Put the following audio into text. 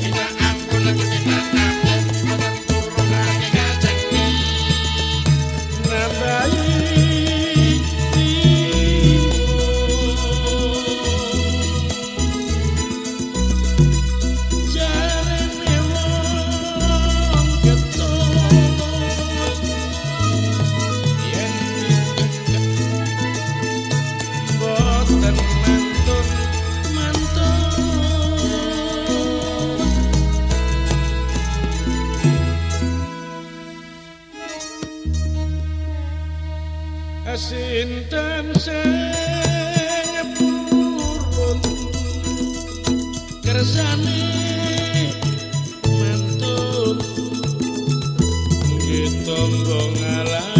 Yeah. Sinten sing purun. Kersane mantun. Kita ngongal